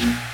say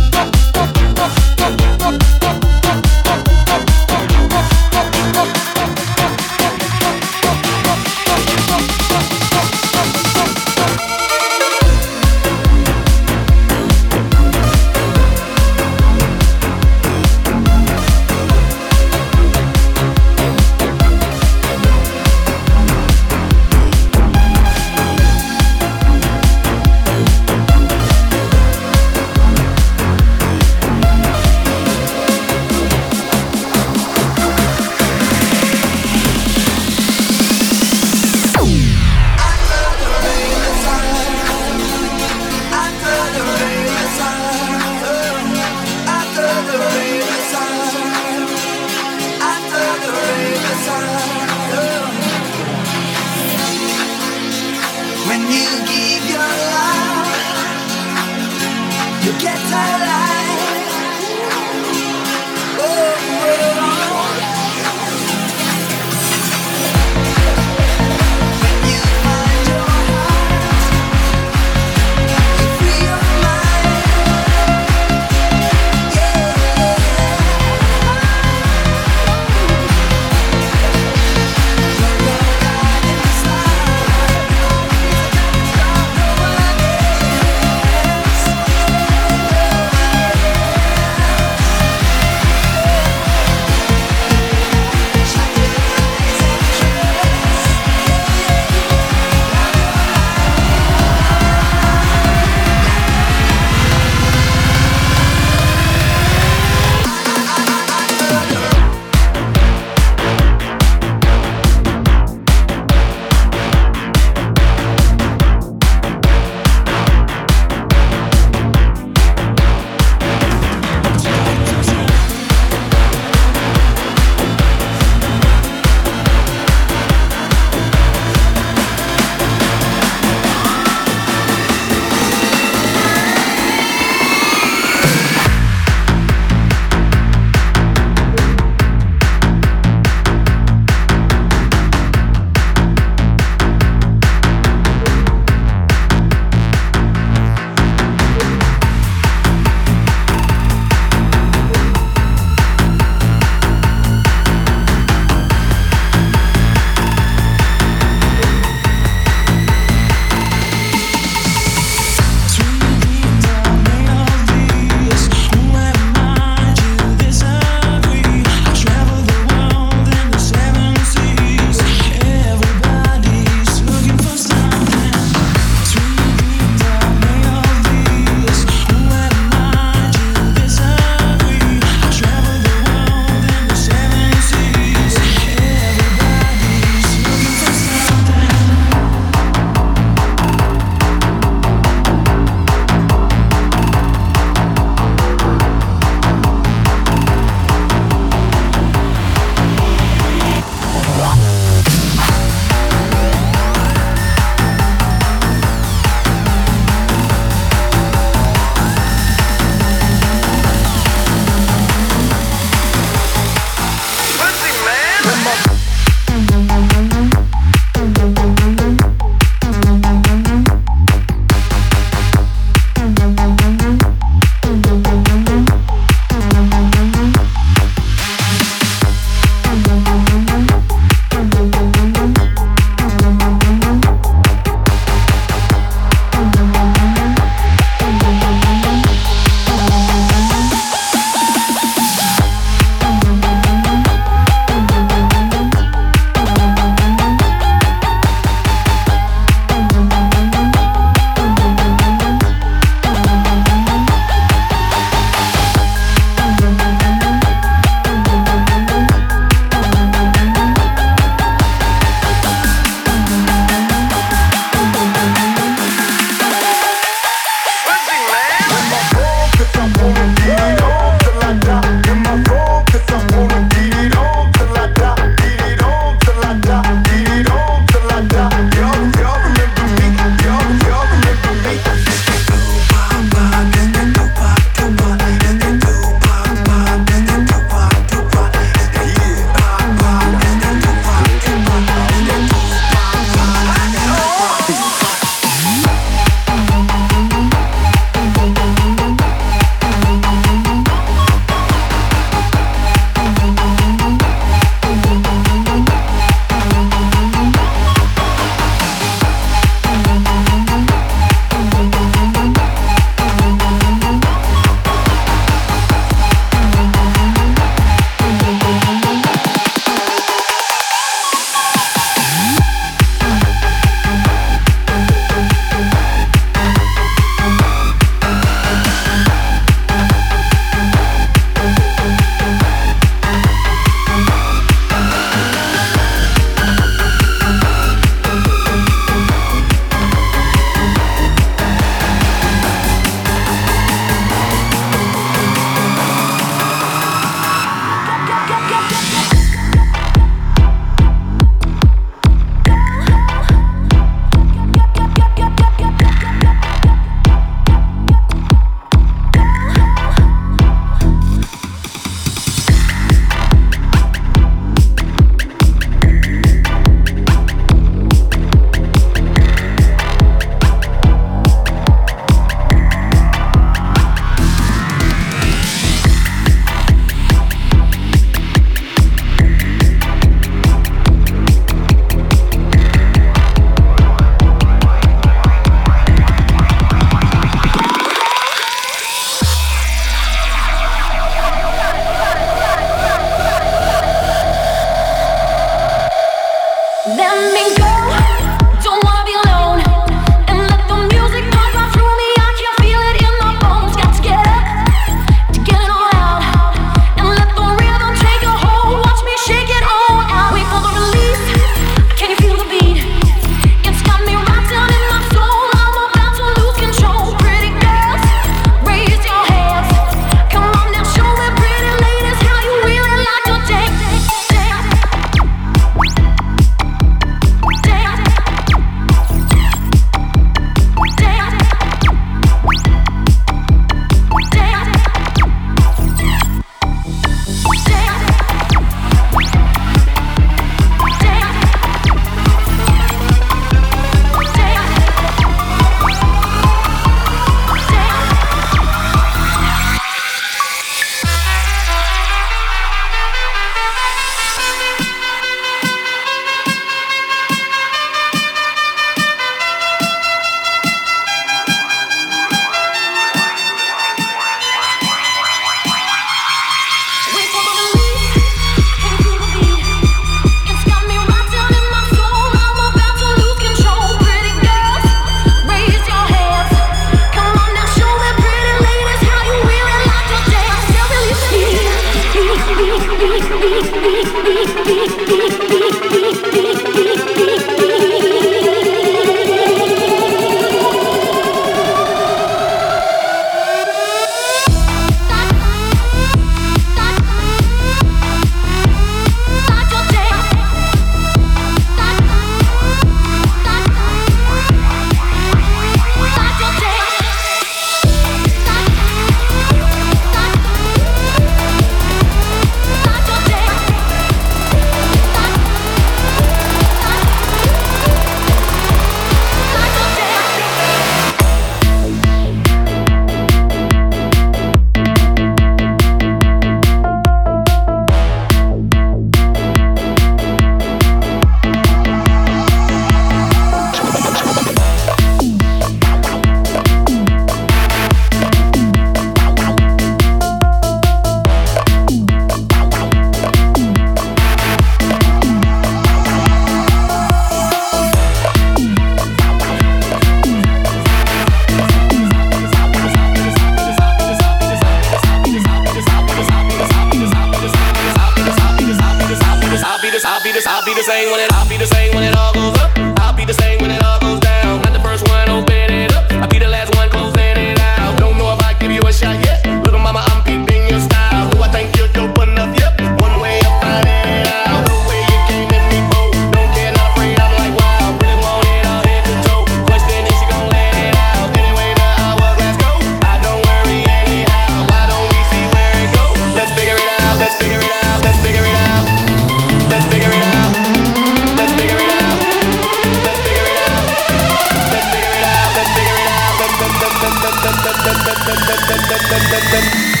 دن دن دن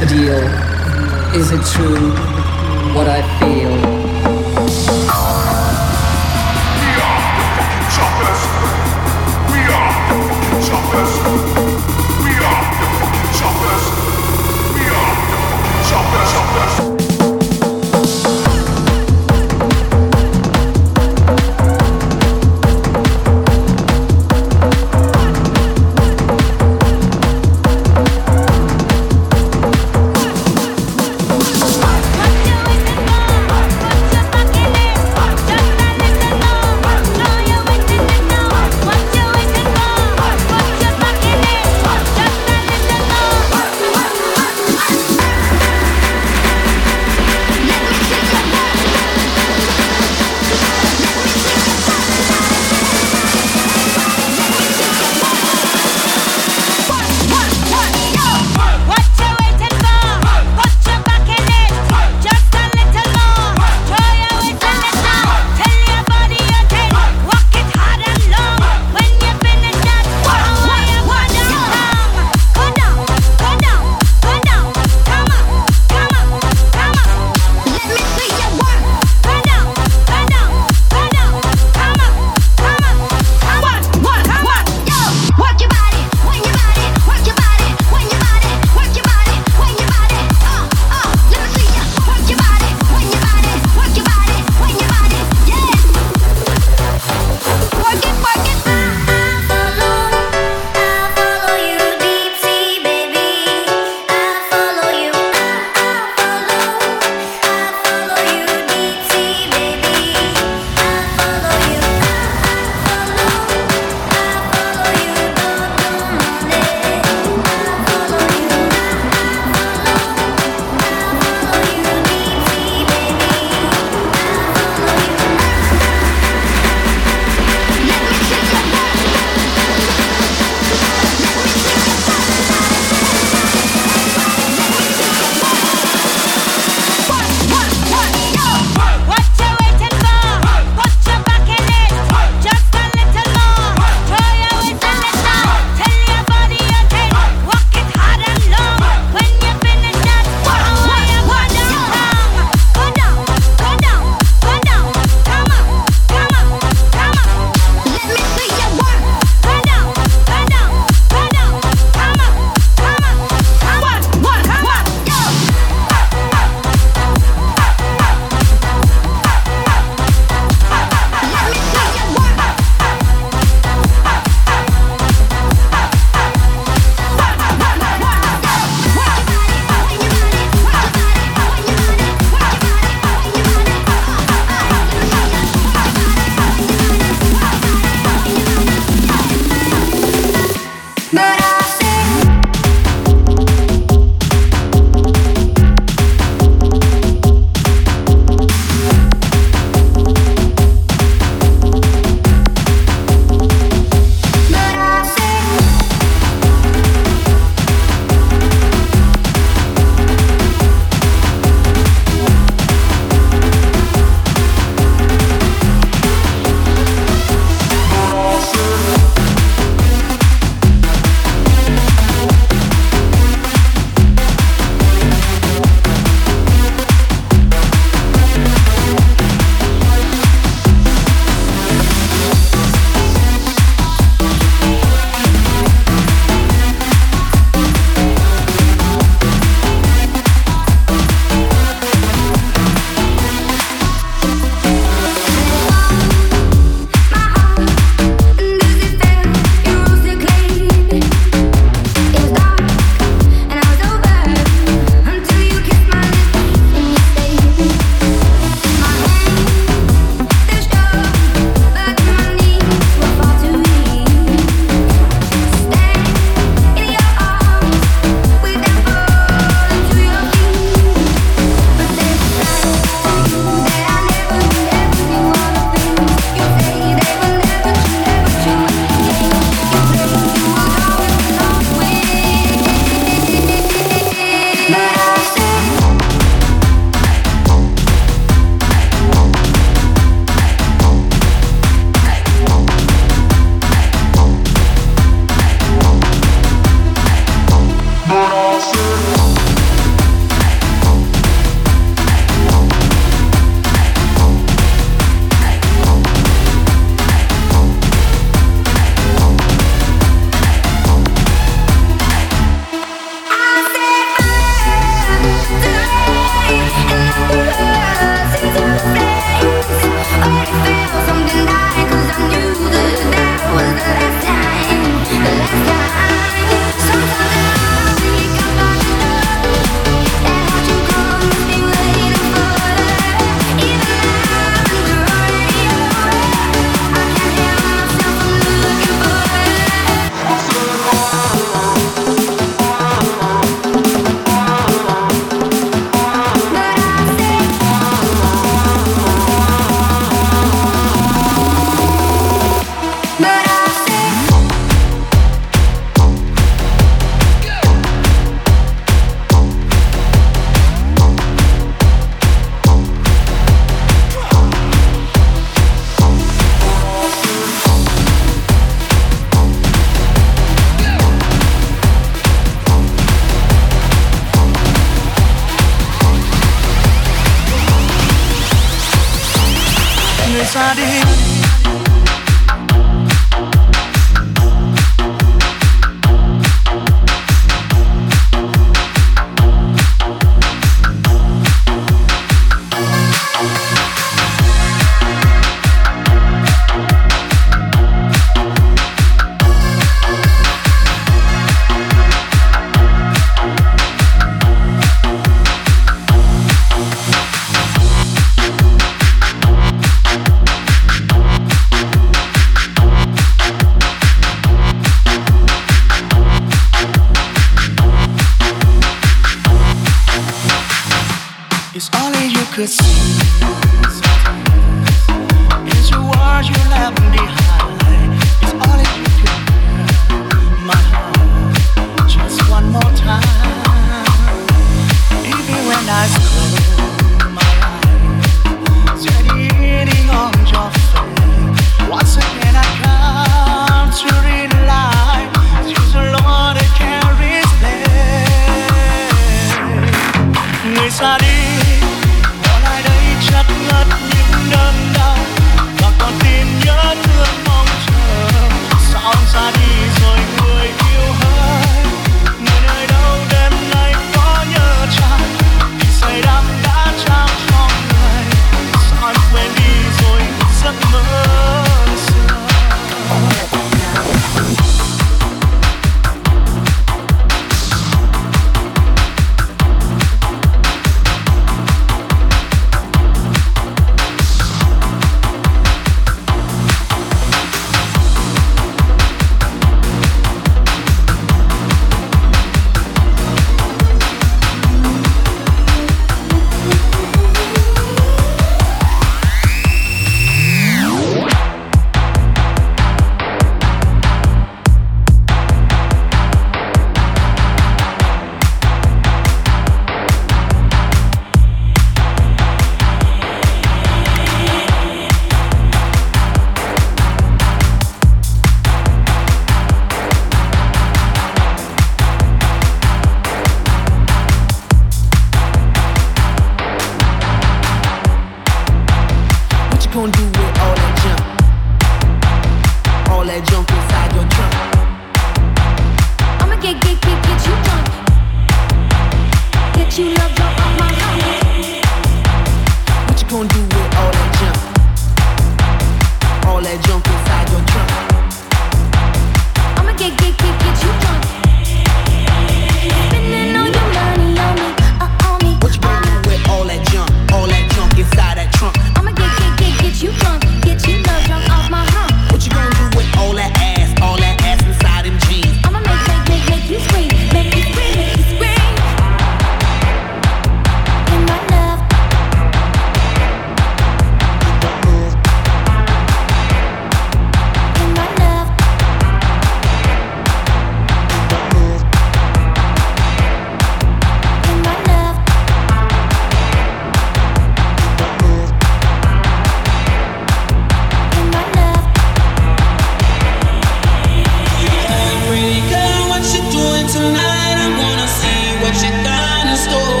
what you done in store.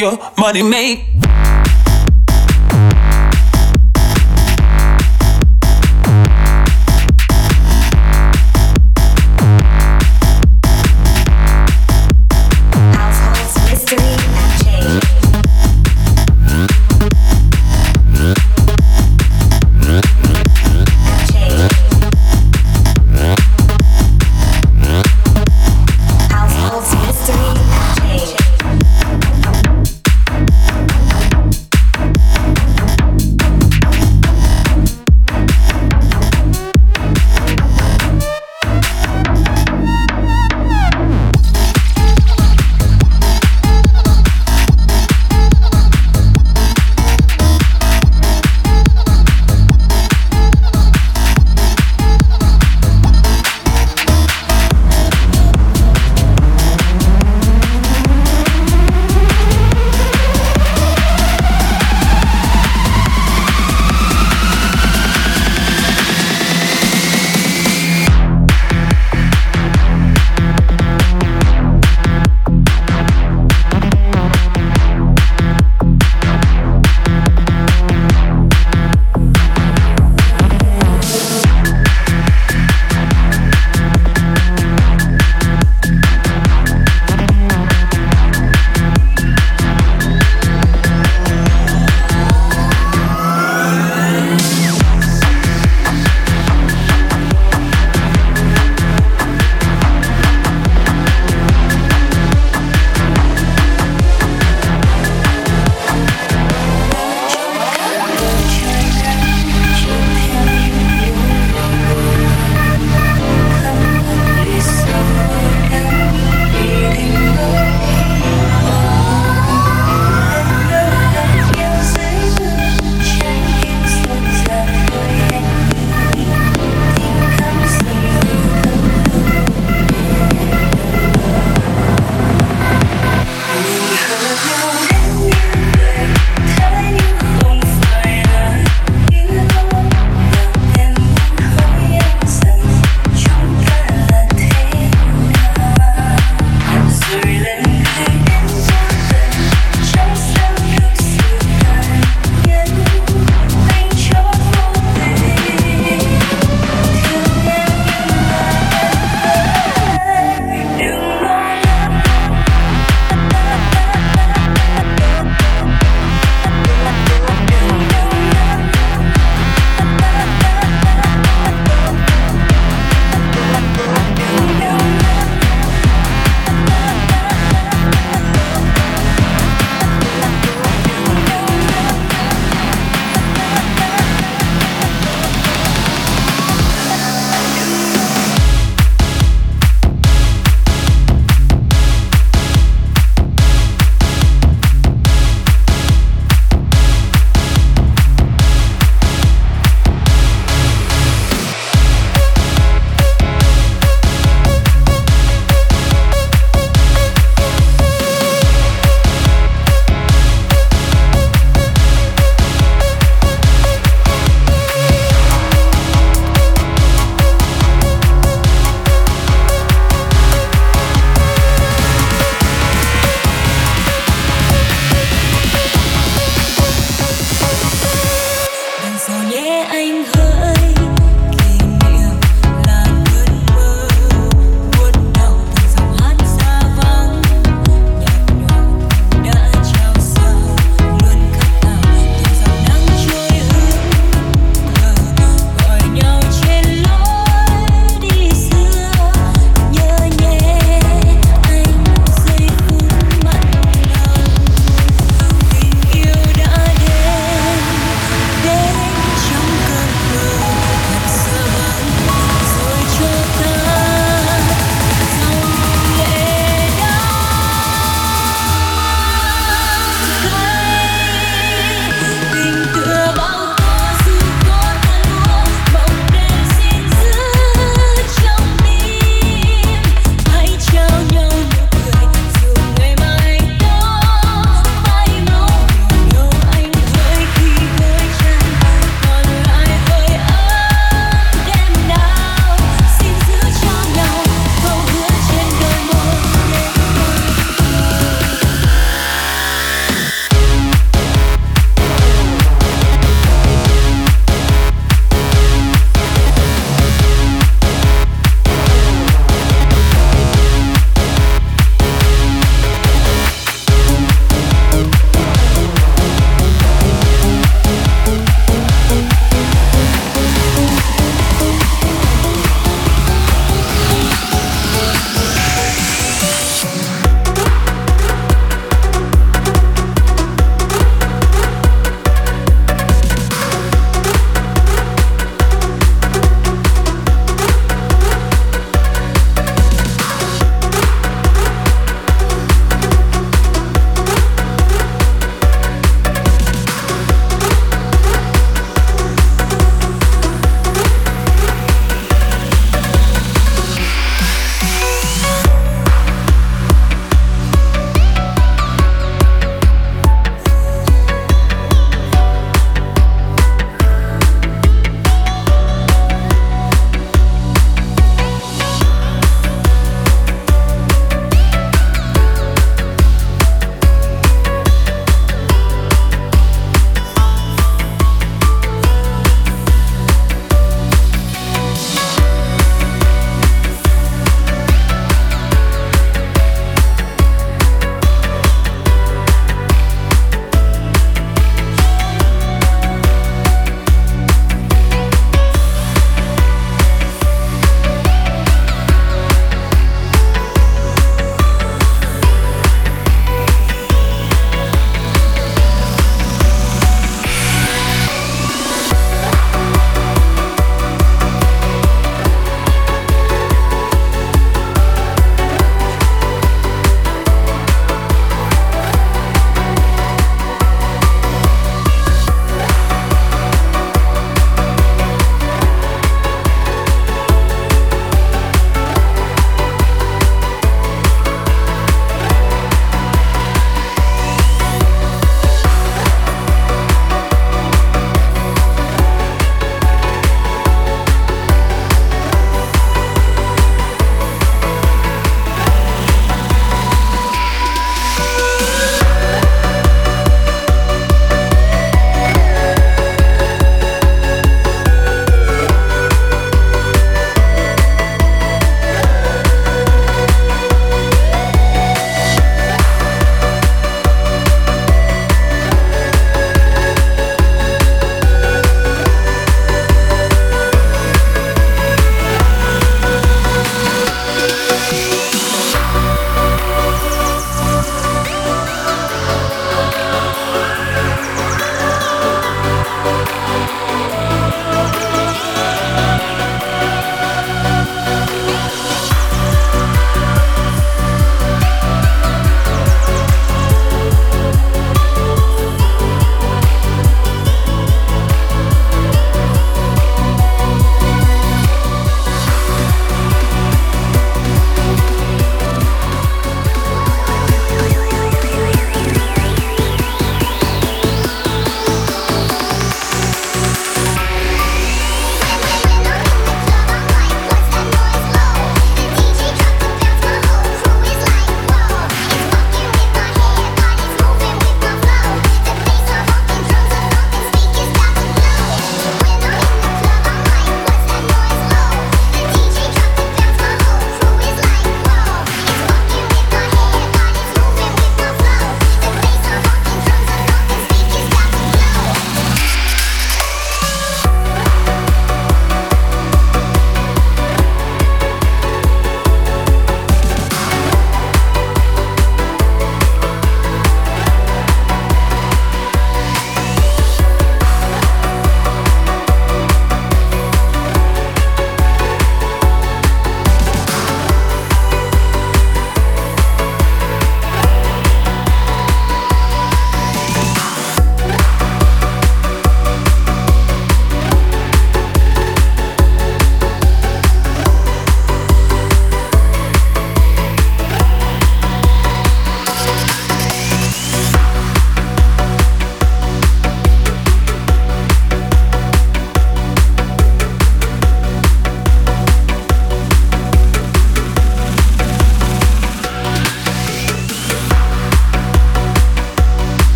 Your money maker.